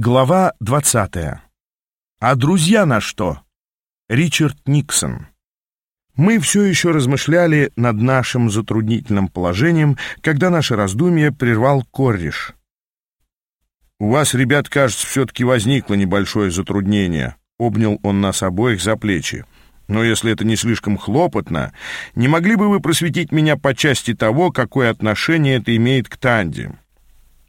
Глава 20. А друзья на что? Ричард Никсон. Мы все еще размышляли над нашим затруднительным положением, когда наше раздумье прервал Корриш. «У вас, ребят, кажется, все-таки возникло небольшое затруднение», — обнял он нас обоих за плечи. «Но если это не слишком хлопотно, не могли бы вы просветить меня по части того, какое отношение это имеет к Танде?»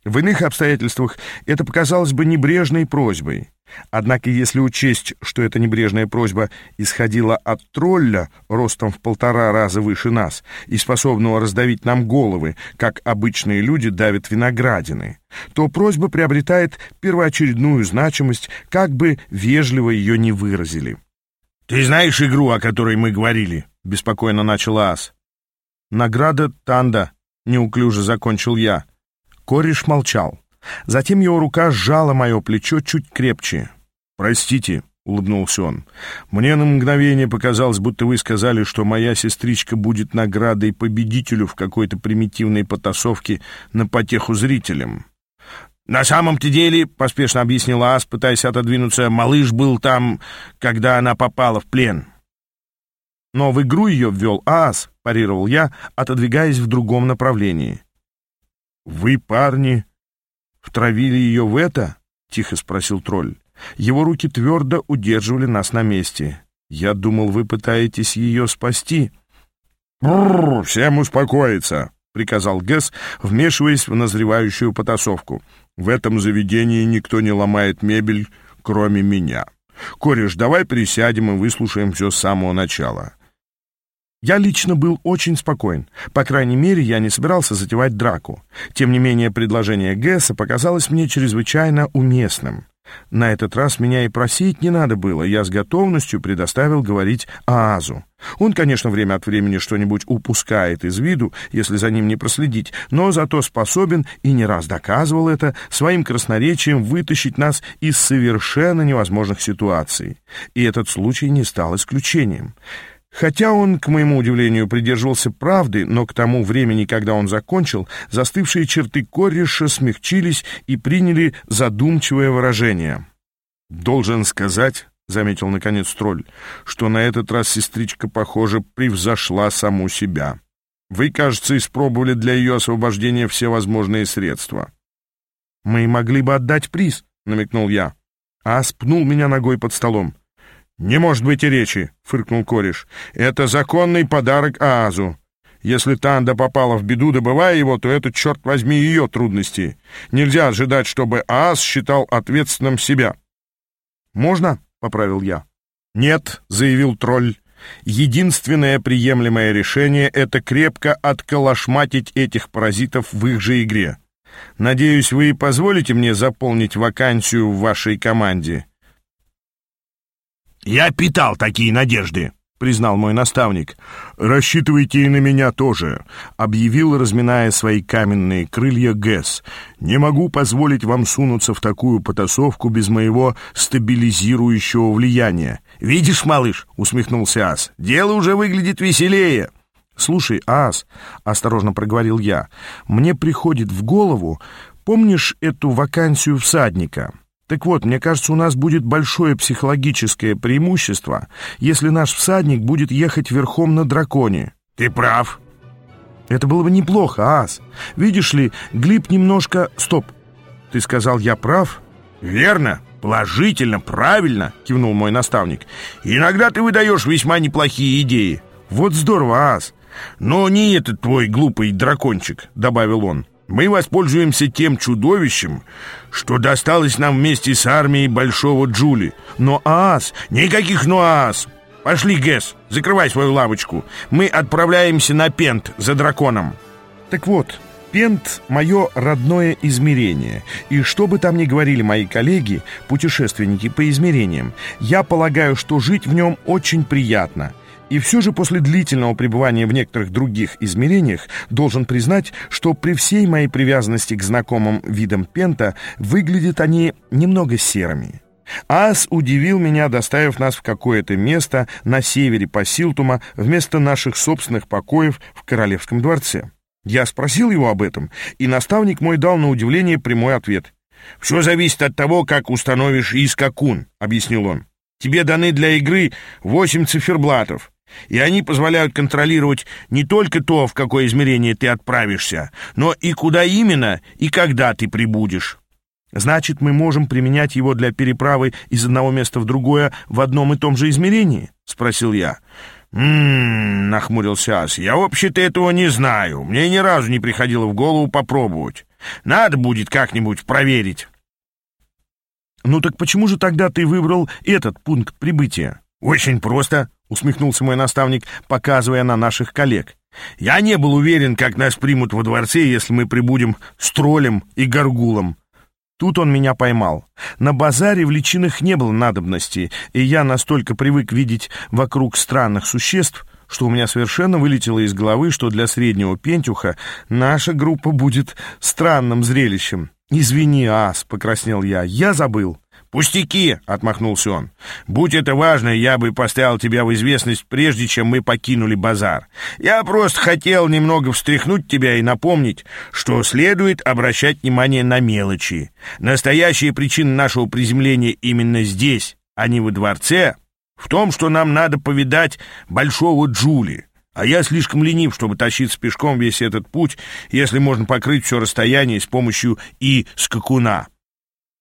В иных обстоятельствах это показалось бы небрежной просьбой. Однако, если учесть, что эта небрежная просьба исходила от тролля ростом в полтора раза выше нас и способного раздавить нам головы, как обычные люди давят виноградины, то просьба приобретает первоочередную значимость, как бы вежливо ее не выразили. «Ты знаешь игру, о которой мы говорили?» — беспокойно начал Ас. «Награда Танда», — неуклюже закончил я. Кореш молчал. Затем его рука сжала мое плечо чуть крепче. «Простите», — улыбнулся он. «Мне на мгновение показалось, будто вы сказали, что моя сестричка будет наградой победителю в какой-то примитивной потасовке на потеху зрителям». «На самом-то деле», — поспешно объяснила Ас, пытаясь отодвинуться, «малыш был там, когда она попала в плен». «Но в игру ее ввел Ас», — парировал я, отодвигаясь в другом направлении. «Вы, парни, втравили ее в это?» — тихо спросил тролль. Его руки твердо удерживали нас на месте. «Я думал, вы пытаетесь ее спасти». «Бррр, всем успокоиться!» — приказал Гэс, вмешиваясь в назревающую потасовку. «В этом заведении никто не ломает мебель, кроме меня. Кореш, давай присядем и выслушаем все с самого начала. Я лично был очень спокоен. По крайней мере, я не собирался затевать драку. Тем не менее, предложение Гесса показалось мне чрезвычайно уместным. На этот раз меня и просить не надо было, я с готовностью предоставил говорить Аазу. Он, конечно, время от времени что-нибудь упускает из виду, если за ним не проследить, но зато способен, и не раз доказывал это, своим красноречием вытащить нас из совершенно невозможных ситуаций. И этот случай не стал исключением. Хотя он, к моему удивлению, придерживался правды, но к тому времени, когда он закончил, застывшие черты кореша смягчились и приняли задумчивое выражение. «Должен сказать», — заметил наконец тролль, «что на этот раз сестричка, похоже, превзошла саму себя. Вы, кажется, испробовали для ее освобождения все возможные средства». «Мы могли бы отдать приз», — намекнул я. А спнул меня ногой под столом. «Не может быть и речи», — фыркнул кореш. «Это законный подарок Аазу. Если Танда попала в беду, добывая его, то это, черт возьми, ее трудности. Нельзя ожидать, чтобы Ааз считал ответственным себя». «Можно?» — поправил я. «Нет», — заявил тролль. «Единственное приемлемое решение — это крепко отколошматить этих паразитов в их же игре. Надеюсь, вы позволите мне заполнить вакансию в вашей команде». «Я питал такие надежды», — признал мой наставник. «Рассчитывайте и на меня тоже», — объявил, разминая свои каменные крылья Гэс. «Не могу позволить вам сунуться в такую потасовку без моего стабилизирующего влияния». «Видишь, малыш», — усмехнулся Ас, — «дело уже выглядит веселее». «Слушай, Ас», — осторожно проговорил я, — «мне приходит в голову, помнишь эту вакансию всадника?» Так вот, мне кажется, у нас будет большое психологическое преимущество, если наш всадник будет ехать верхом на драконе. Ты прав. Это было бы неплохо, Ас. Видишь ли, Глиб немножко... Стоп. Ты сказал, я прав? Верно. Положительно, правильно, кивнул мой наставник. Иногда ты выдаешь весьма неплохие идеи. Вот здорово, Ас. Но не этот твой глупый дракончик, добавил он. Мы воспользуемся тем чудовищем, что досталось нам вместе с армией Большого Джули. Но ас... Никаких но ас! Пошли, Гэс, закрывай свою лавочку. Мы отправляемся на Пент за драконом. Так вот, Пент — мое родное измерение, и что бы там ни говорили мои коллеги, путешественники по измерениям, я полагаю, что жить в нем очень приятно — и все же после длительного пребывания в некоторых других измерениях должен признать, что при всей моей привязанности к знакомым видам пента выглядят они немного серыми. Ас удивил меня, доставив нас в какое-то место на севере Пасилтума вместо наших собственных покоев в Королевском дворце. Я спросил его об этом, и наставник мой дал на удивление прямой ответ. Все зависит от того, как установишь искакун», — объяснил он. «Тебе даны для игры восемь циферблатов, и они позволяют контролировать не только то, в какое измерение ты отправишься, но и куда именно и когда ты прибудешь». «Значит, мы можем применять его для переправы из одного места в другое в одном и том же измерении?» — спросил я. «М-м-м», нахмурился Ас, — «я вообще-то этого не знаю. Мне ни разу не приходило в голову попробовать. Надо будет как-нибудь проверить». «Ну так почему же тогда ты выбрал этот пункт прибытия?» «Очень просто», — усмехнулся мой наставник, показывая на наших коллег. «Я не был уверен, как нас примут во дворце, если мы прибудем с троллем и горгулом. Тут он меня поймал. На базаре в личинах не было надобности, и я настолько привык видеть вокруг странных существ, что у меня совершенно вылетело из головы, что для среднего пентюха наша группа будет странным зрелищем. «Извини, ас», — покраснел я, — «я забыл». «Пустяки!» — отмахнулся он. «Будь это важно, я бы поставил тебя в известность, прежде чем мы покинули базар. Я просто хотел немного встряхнуть тебя и напомнить, что следует обращать внимание на мелочи. Настоящая причина нашего приземления именно здесь, а не во дворце, в том, что нам надо повидать большого Джули. А я слишком ленив, чтобы тащиться пешком весь этот путь, если можно покрыть все расстояние с помощью и скакуна».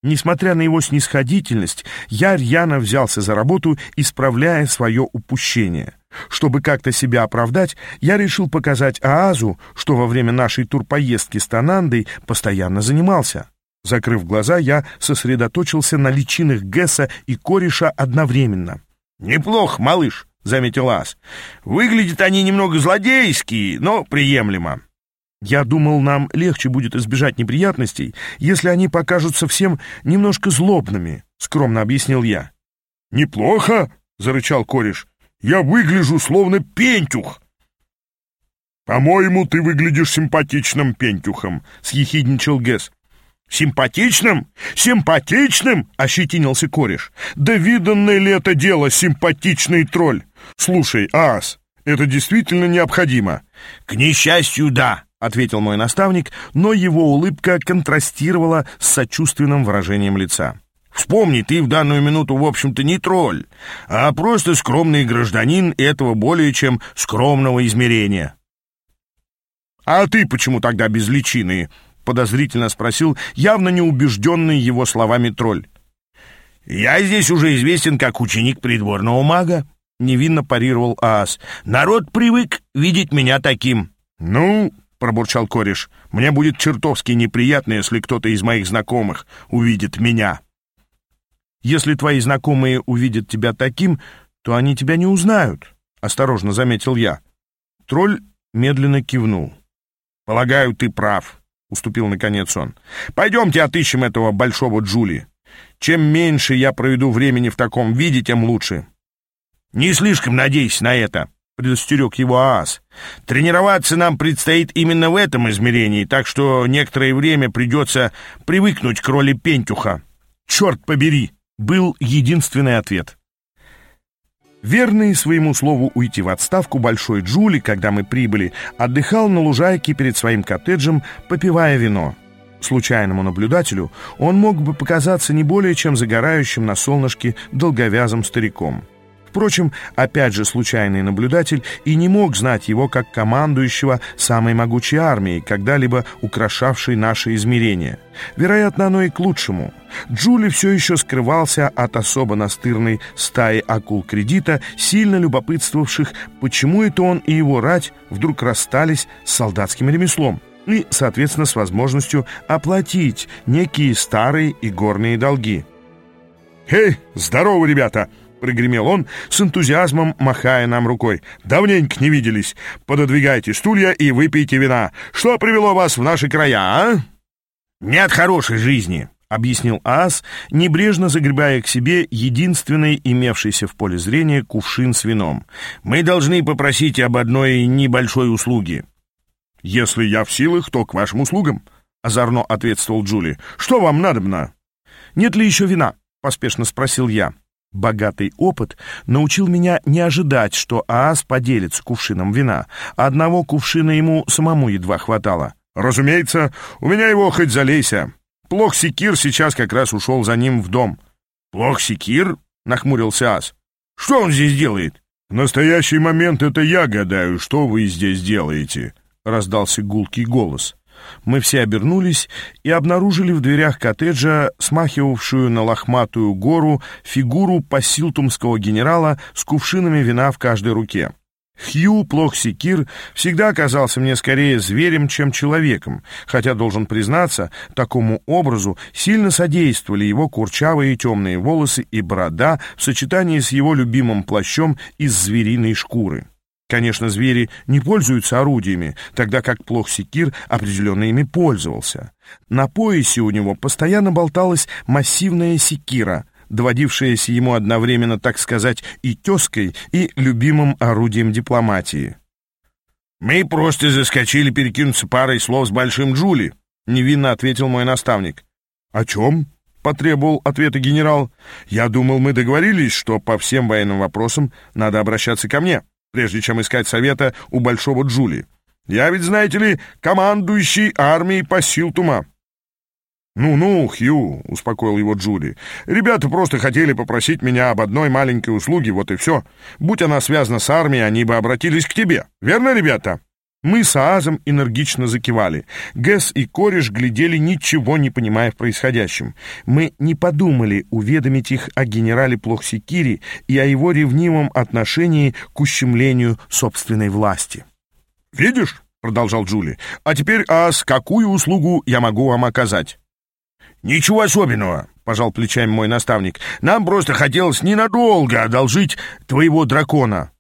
Несмотря на его снисходительность, я рьяно взялся за работу, исправляя свое упущение. Чтобы как-то себя оправдать, я решил показать Аазу, что во время нашей турпоездки с Танандой постоянно занимался. Закрыв глаза, я сосредоточился на личинах Гесса и кореша одновременно. «Неплохо, малыш», — заметил Ас. «Выглядят они немного злодейские, но приемлемо». Я думал, нам легче будет избежать неприятностей, если они покажутся всем немножко злобными, — скромно объяснил я. — Неплохо, — зарычал кореш. — Я выгляжу словно пентюх. — По-моему, ты выглядишь симпатичным пентюхом, — съехидничал Гесс. «Симпатичным? Симпатичным?» — ощетинился кореш. «Да виданное ли это дело, симпатичный тролль? Слушай, Ас, это действительно необходимо?» «К несчастью, да», — ответил мой наставник, но его улыбка контрастировала с сочувственным выражением лица. «Вспомни, ты в данную минуту, в общем-то, не тролль, а просто скромный гражданин этого более чем скромного измерения». «А ты почему тогда без личины?» — подозрительно спросил явно неубежденный его словами тролль. «Я здесь уже известен как ученик придворного мага», — невинно парировал Аас. «Народ привык видеть меня таким». «Ну, — пробурчал кореш. «Мне будет чертовски неприятно, если кто-то из моих знакомых увидит меня». «Если твои знакомые увидят тебя таким, то они тебя не узнают», — осторожно заметил я. Тролль медленно кивнул. «Полагаю, ты прав», — уступил наконец он. «Пойдемте отыщем этого большого Джули. Чем меньше я проведу времени в таком виде, тем лучше». «Не слишком надейся на это», предостерег его Аас. «Тренироваться нам предстоит именно в этом измерении, так что некоторое время придется привыкнуть к роли пентюха». «Черт побери!» — был единственный ответ. Верный своему слову уйти в отставку Большой Джули, когда мы прибыли, отдыхал на лужайке перед своим коттеджем, попивая вино. Случайному наблюдателю он мог бы показаться не более чем загорающим на солнышке долговязым стариком. Впрочем, опять же случайный наблюдатель и не мог знать его как командующего самой могучей армией, когда-либо украшавшей наши измерения. Вероятно, оно и к лучшему. Джули все еще скрывался от особо настырной стаи акул кредита, сильно любопытствовавших, почему это он и его рать вдруг расстались с солдатским ремеслом и, соответственно, с возможностью оплатить некие старые и горные долги. «Эй, здорово, ребята!» — прогремел он, с энтузиазмом махая нам рукой. «Давненько не виделись. Пододвигайте стулья и выпейте вина. Что привело вас в наши края, а?» «Нет хорошей жизни», — объяснил Аас, небрежно загребая к себе единственный имевшийся в поле зрения кувшин с вином. «Мы должны попросить об одной небольшой услуге». «Если я в силах, то к вашим услугам», — озорно ответствовал Джули. «Что вам надобно?» «Нет ли еще вина?» — поспешно спросил я. Богатый опыт научил меня не ожидать, что Аас поделится кувшином вина. Одного кувшина ему самому едва хватало. «Разумеется, у меня его хоть залейся». Плохсикир сейчас как раз ушел за ним в дом. Плохсикир? Нахмурился Ас. Что он здесь делает? В настоящий момент это я гадаю, что вы здесь делаете, раздался гулкий голос. Мы все обернулись и обнаружили в дверях коттеджа, смахивавшую на лохматую гору, фигуру пасилтумского генерала с кувшинами вина в каждой руке. Хью Плохсикир всегда казался мне скорее зверем, чем человеком, хотя, должен признаться, такому образу сильно содействовали его курчавые темные волосы и борода в сочетании с его любимым плащом из звериной шкуры. Конечно, звери не пользуются орудиями, тогда как Плохсикир определенно ими пользовался. На поясе у него постоянно болталась массивная секира, доводившаяся ему одновременно, так сказать, и тезкой, и любимым орудием дипломатии. «Мы просто заскочили перекинуться парой слов с Большим Джули», — невинно ответил мой наставник. «О чем?» — потребовал ответа генерал. «Я думал, мы договорились, что по всем военным вопросам надо обращаться ко мне» прежде чем искать совета у Большого Джули. Я ведь, знаете ли, командующий армией по Силтума». «Ну-ну, Хью», — успокоил его Джули, — «ребята просто хотели попросить меня об одной маленькой услуге, вот и все. Будь она связана с армией, они бы обратились к тебе. Верно, ребята?» Мы с Аазом энергично закивали. Гэс и кореш глядели, ничего не понимая в происходящем. Мы не подумали уведомить их о генерале Плохсикири и о его ревнивом отношении к ущемлению собственной власти. «Видишь?» — продолжал Джули. «А теперь, Ааз, какую услугу я могу вам оказать?» «Ничего особенного», — пожал плечами мой наставник. «Нам просто хотелось ненадолго одолжить твоего дракона».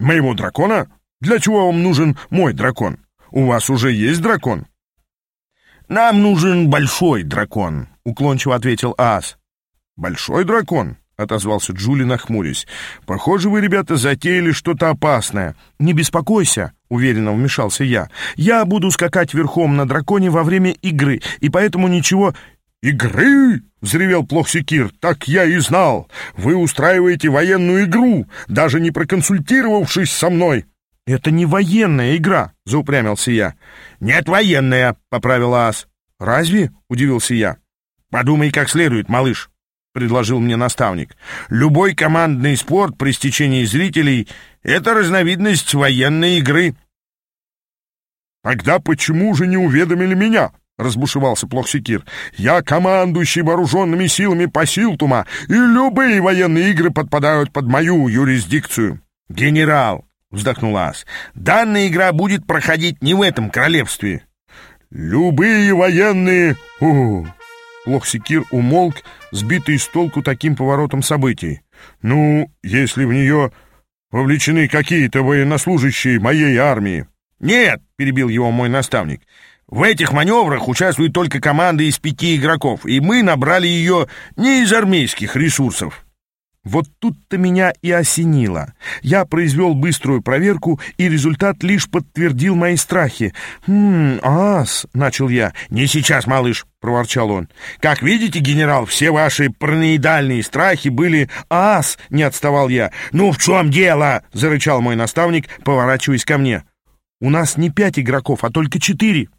«Моего дракона?» Для чего вам нужен мой дракон? У вас уже есть дракон?» «Нам нужен большой дракон», — уклончиво ответил Ас. «Большой дракон?» — отозвался Джули, нахмурясь. «Похоже, вы, ребята, затеяли что-то опасное. Не беспокойся», — уверенно вмешался я. «Я буду скакать верхом на драконе во время игры, и поэтому ничего...» «Игры?» — взревел Плохсикир. «Так я и знал. Вы устраиваете военную игру, даже не проконсультировавшись со мной». «Это не военная игра», — заупрямился я. «Нет, военная», — поправила Ас. «Разве?» — удивился я. «Подумай как следует, малыш», — предложил мне наставник. «Любой командный спорт при стечении зрителей — это разновидность военной игры». «Тогда почему же не уведомили меня?» — разбушевался Плохсикир. «Я командующий вооруженными силами Пасилтума, и любые военные игры подпадают под мою юрисдикцию». «Генерал, — вздохнул Ас. «Данная игра будет проходить не в этом королевстве». «Любые военные...» О, Лохсикир умолк, сбитый с толку таким поворотом событий. «Ну, если в нее вовлечены какие-то военнослужащие моей армии...» «Нет!» — перебил его мой наставник. «В этих маневрах участвует только команда из пяти игроков, и мы набрали ее не из армейских ресурсов». Вот тут-то меня и осенило. Я произвел быструю проверку, и результат лишь подтвердил мои страхи. «Хм, ас», — начал я. «Не сейчас, малыш», — проворчал он. «Как видите, генерал, все ваши параноидальные страхи были...» «Ас», — не отставал я. «Ну, в чем дело?» — зарычал мой наставник, поворачиваясь ко мне. «У нас не пять игроков, а только четыре».